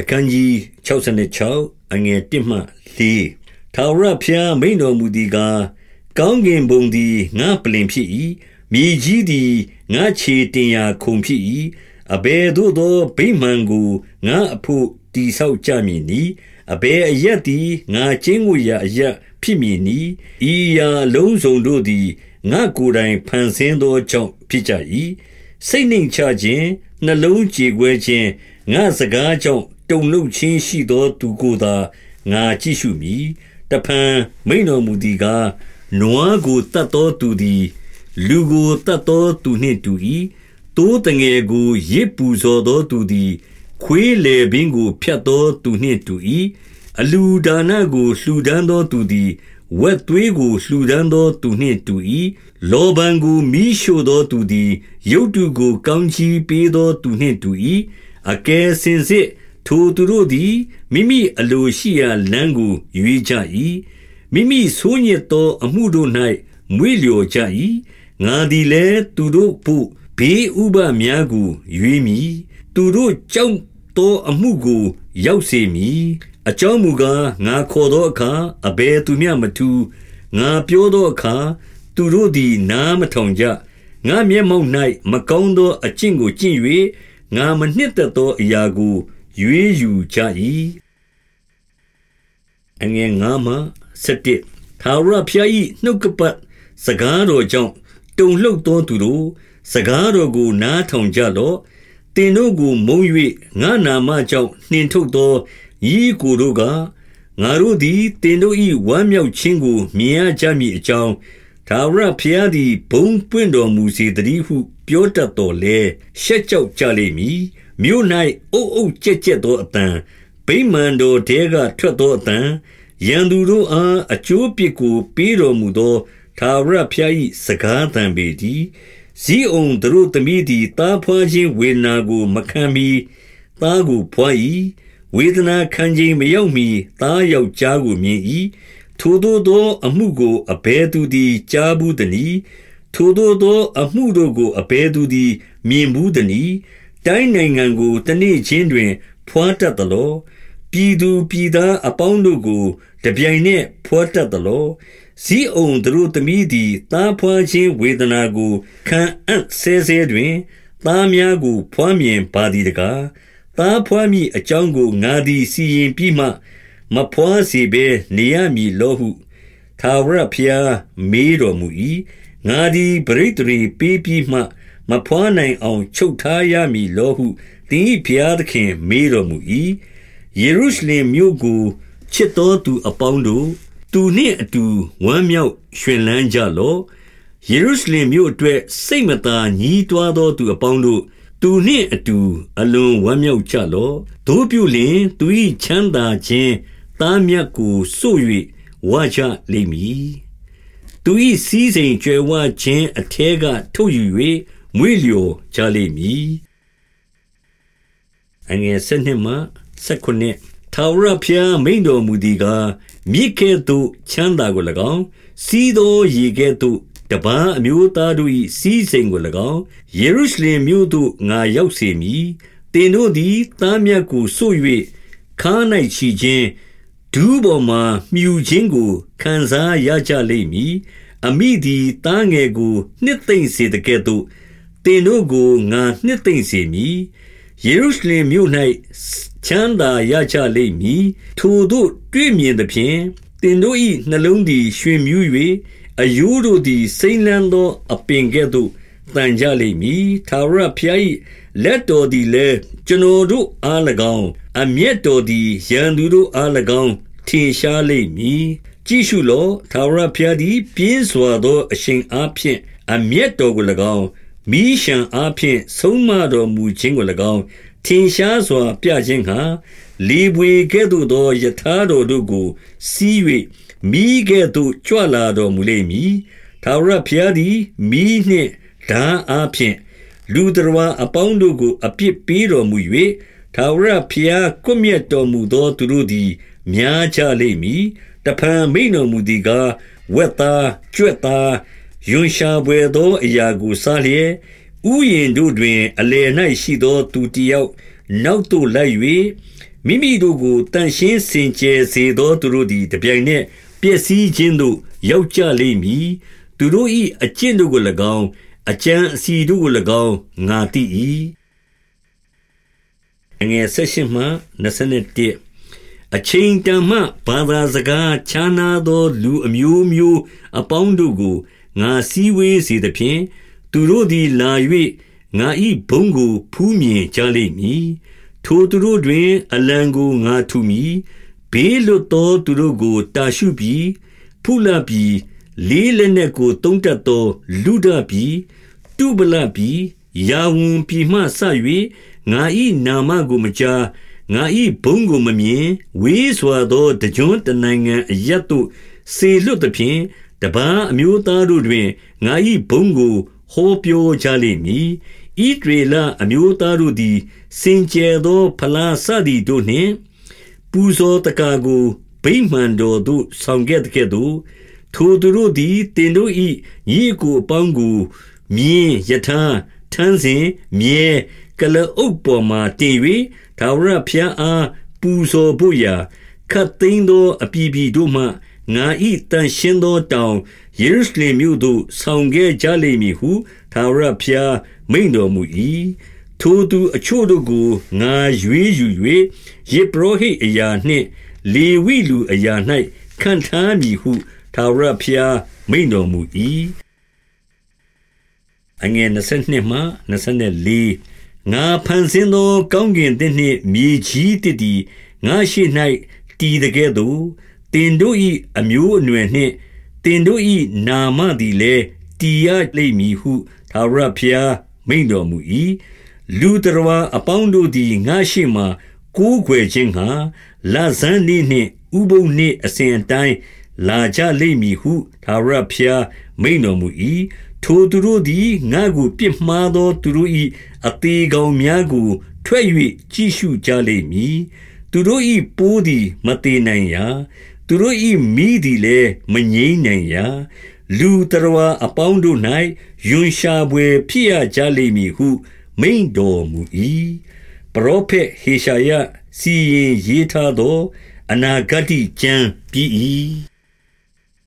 အခန်းကြီး66အငယ်1မှ4ထာဝရဘုရားမိန်တော်မူသည်ကားကောင်းကင်ဘုံသည်ငါပလင်ဖြစ်၏မြေကြီးသည်ငါခြေတင်ရာခုံဖြစ်၏အဘယ်သို့သောဗိမာန်ကိုငါအဖို့တိဆောက်ကြမည်နီအဘယ်အရက်သည်ငါကျင်းကိုရာအရက်ဖြစ်မည်နီဤရာလုံးစုံတို့သည်ငါကိုယ်တိုင်ဖန်ဆင်းသောကြောင့်ဖြစ်ကြ၏စိတ်နှိမ်ချခြင်းနှလုံးကြေကွဲခြင်းငါစကားကြောင့် တုန်လှုပ်ခြင်းရှိသောသူကိုသာငါကြည့်ရှုမည်တဖန်မိန်တော်မူသည်ကားနွားကိုတတ်သောသူသည် လူကိုတတ်သောသူနှင့်တူ၏တိုးတငယ်ကိုရစ်ပူဇော်သောသူသည် ခွေးလေပင်ကိုဖြတ်သောသူနှင့်တူ၏အလူဒါနကိုလှူဒန်းသောသူသည်ဝက်သွေးကိုလှူဒန်းသောသူနှင့်တူ၏လောဘံကိုမိရှို့သောသူသည် ရုတ်တုကိုကောင်းချီးပေးသောသူနှင့်တူ၏အကယ်စင်စစ် ထိုသူတို့သည် မိမိအလိုရှိရာလမ်းကို ရွေးကြ၏မိမိဆိုးညစ်သောအမှုတို့၌မွေ့လျော်ကြ၏ငါသည်လည်း သူတို့ဖို့ ဘေးဥပများကို ရွေးမည် သူတို့ကြောက်သောအမှုကို ရောက်စေမည် အကြောင်းမူကား ငါခေါ်သောအခါ အဘယ်သူမျှမထူငါပြောသောအခါ သူတို့သည် နားမထောင်ကြ ငါမျက်မှောက်၌မကောင်းသောအကျင့်ကို ကျင့်၍ငါမနှစ်သက်သောအရာကို ရွေးယူကြ၏အငယ်ငါမှ7ထာဝရဘုရား၏နှုတ်ကပတ်စကားတော်ကြောင့်တုန်လှုပ်သောသူတို့စကားတော်ကိုနားထောင်ကြလော့တင်တို့ကိုမုံ၍ငါနာမကြောင့်နှင်ထုတ်သောဤကိုတို့ကငါတို့သည်တင်တို့၏ဝမ်းမြောက်ခြင်းကိုမြင်ရကြမည်အကြောင်းထာဝရဘုရားသည်ဘုံပွင့်တော်မူစေတည်းဟု ပြောတတ်တော်လဲရှက်ကြောက်ကြလိမ့်မည် မြို့၌အုပ်အုပ်ကြက်ကြက်သောအတန်ဗိမာန်တော်တဲကထွက်သောအတန်ရန်သူတို့အားအကျိုးပြစ်ကို ပေးတော်မူသောသာဝရဖျား၏စကားတံပေတည်းဇီးအောင်တို့သမီးသည်တားဖွာခြင်းဝေနာကို မခံမီသားကိုဖွာ၏ဝေဒနာခံခြင်းမရောက်မီသားယောက်ျားကိုမြင်၏ထိုတို့သော အမှုကိုအဘဲသူသည်ကြားဘူးတည်းထိုတို့သော အမှုတို့ကိုအဘဲသူသည် မြင်ဘူးတည်း တိုင်းနိုင်ငံကိုတနေ့ချင်းတွင် ဖွာတတ်သလောပြည်သူပြည်သားအပေါင်းတို့ကို တပြိုင်နက်ဖွာတတ်သလောဇီးအုံတို့သမီးသည်သားဖွာခြင်းဝေဒနာကို ခံအံ့ဆဲဆဲတွင်သားများကို ဖွာမြင်ပါသည်တကားသားဖွာမိအကြောင်းကိုငါသည်စီရင်ပြီးမှ မဖွာစီဘဲနေရမည်လောဟုသာဝရဖျားမေးတော်မူ၏ငါသည်ပရိသေရီပေးပြီးမှ မဖွာနိုင်အောင် ချုပ်ထားရမည်လောဟုသင်၏ဘုရားသခင်မေးတော်မူ၏ယေရုရှလင်မြို့ကိုချစ်တော်သူအပေါင်းတို့သူနှင့်အတူဝမ်းမြောက်ရွှင်လန်းကြလော့ယေရုရှလင်မြို့အတွက်စိတ်မသာညှီးတွားသောသူအပေါင်းတို့သူနှင့်အတူအလွန်ဝမ်းမြောက်ကြလော့တို့ပြုလင်သူ၏ချမ်းသာခြင်းသားမြတ်ကိုစို့၍ဝါကြလိမ့်မည်သူ၏စည်းစိမ်ကြွယ်ဝခြင်းအထဲကထုတ်ယူ၍ မွေ့လျော်ကြလိမ့်မည်အငယ်၁၂မှ၁၉ထာဝရဘုရားမိန်တော်မူသည်ကားမြစ်ကဲ့သို့ချမ်းသာကို၎င်းစီးသောရေကဲ့သို့တပန်းအမျိုးသားတို့၏စီးစိမ်ကို၎င်းယေရုရှလင်မြို့သို့ငါရောက်စေမည်တင်တို့သည်သားမြတ်ကိုစို့၍ခါ၌ချီခြင်းဒူးပေါ်မှမြူခြင်းကိုခံစားရကြလိမ့်မည်အမိသည်တားငယ်ကိုနှစ်သိမ့်စေတကဲ့သို့ တင်တို့ကိုငါနှစ်သိမ့်စေမည်ယေရုရှလင်မြို့၌ချမ်းသာရကြလိမ့်မည်ထိုတို့တွေ့မြင်သဖြင့်တင်တို့၏နှလုံးသည်ရွှင်မြူး၍အယိုးတို့သည်စိမ့်လန်းသော အပင်ကဲ့သို့တန်ကြလိမ့်မည်သာရဖျား၏လက်တော်သည်လည်းကျွန်တော်တို့အား၎င်းအမျက်တော်သည်ရန်သူတို့အား၎င်းထင်ရှားလိမ့်မည်ကြည့်ရှုလောသာရဖျားသည် ပြင်းစွာသော အရှင်အားဖြင့်အမျက်တော်ကို၎င်း မိရှံအားဖြင့်ဆုံးမတော်မူခြင်းကို၎င်းထင်ရှားစွာ ပြခြင်းဟာလေပွေကဲ့သို့သောယထာတော်တို့ကို စီး၍မိကဲ့သို့ကြွလာတော်မူလိမ့်မည်သာရဖျားသည်မိနှင့်ဓာအားဖြင့်လူတော်အပေါင်းတို့ကို အပြစ်ပေးတော်မူ၍သာဝရဖျားကွမျက်တော်မူသောသူတို့သည်များကြလိမ့်မည်တဖန်မိန်တော်မူသည်ကားဝက်သားကြွက်သား ယွန်ရှာပွေသောအရာကိုစားလျက်ဥယျင်တို့တွင် အလယ်၌ရှိသောသူတယောက်နောက်သို့လိုက်၍မမိမိတို့ကိုတန်ရှင်းစင်ကြယ်စေသောသူတို့သည်တပြိုင်နက်ပျက်စီးခြင်းသို့ရောက်ကြလိမ့်မည်သူတို့၏အကျင့်တို့ကို၎င်းအကြံအစီတို့ကို၎င်းငါသိ၏အငယ်ဆက်ရှင်မှ21အချိန်တန်မှဘာသာစကားခြားနာသော လူအမျိုးမျိုး အပေါင်းတို့ကို ငါစည်းဝေးစေသဖြင့်သူတို့သည်လာ၍ငါ၏ဘုံကိုဖူးမြင်ကြလိမ့်မည်ထိုသူတို့တွင် အလံကိုငါထူမည်ဘေးလွတ်သောသူတို့ကိုတာရှုပြီးဖုလပြီးလေးလက်နက်ကိုတုံးတက်သောလူဒပြီးတုပလပြီးယာဝန်ပြီးမှဆ၍ငါ၏နာမကိုမကြားငါ၏ဘုံကိုမမြင်ဝေးစွာသောတကြွတနိုင်ငံအရတ်တို့စေလွတ်သဖြင့် တပားအမျိုးသားတို့တွင်ငါ၏ဘုံကို ဟောပြောကြလိမ့်မည်ဤဒေလအမျိုးသားတို့သည် စင်ကြယ်သောဖလားစသည်တို့နှင့် ပူဇော်တကာကိုဗိမှန်တော်သို့ဆောင်ခဲ့တဲ့ကဲ့သို့ထိုသူတို့သည်တင်တို့၏ညီကိုအပေါင်းကိုမြင်းယထာထန်းစဉ်မြဲကလအုပ်ပေါ်မှတင်၍သာဝရဖျားအားပူဇော်ဖို့ရာခတ်သိမ်းသောအပြည်ပြည်တို့မှ ငါဤတန်ရှင်းသောတောင်ယေရုရှလင်မြို့သို့ဆောင်ခဲ့ကြလိမ့်မည်ဟုသာဝရဖျားမိန်တော်မူ၏ထိုသူအချို့တို့ကိုငါရွေးယူ၍ယေဘရဟိအရာနှင့် လေဝိလူအရာ၌ခံထားမည်ဟုထာဝရဘုရားမိန်တော်မူ၏အငယ်22မှ24ငါဖန်ဆင်းသော ကောင်းကင်သစ်နှင့်မြေကြီးတည်သည်ငါရှိ၌တည်တဲ့ကဲ့သို့တ င်တို့၏အမျိုးအနွယ်နှင့်တင်တို့၏နာမသည်လည်း တည်ရလိမ့်မည်ဟု ထာဝရဘုရား မိန်တော်မူ၏လူတော်ဝါအပေါင်းတို့သည် ငါရှိမှကိုးကွယ်ခြင်းဟာလဇန်းနေ့နှင့် ဥပုံနေ့ အစဉ်အတိုင်း လာကြလိမ့်မည်ဟု ထာဝရဘုရား မိန်တော်မူ၏ထိုသူတို့သည် ငါကိုပြစ်မှားသော သူတို့၏အသေးကောင်များကို ထွက်၍ကြည့်ရှုကြလိမ့်မည် သူတို့၏ပိုးသည် မသေးနိုင်ရာ သူတို့၏မိသည်လည်းမငြိမ့်နိုင်ရာလူတော်ဝါအပေါင်းတို့၌ယွန်ရှာပွေဖြစ်ရကြလိမ့်မည်ဟု မိန်တော်မူ၏ပရောဖက်ဟေရှာယစီရင်ရေးထားသော အနာဂတ်ကျမ်းပြီး၏